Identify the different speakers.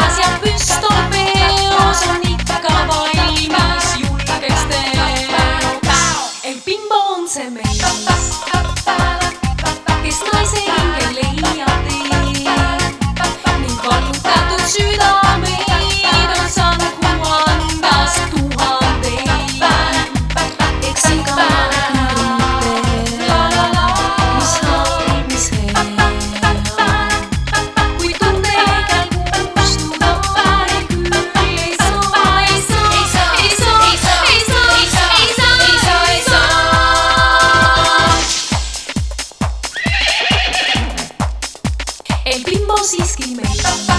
Speaker 1: käsas ja püstol peos on ikka valmis julgeks teoks. ei, Bimbo on see meil. Moses Kimation.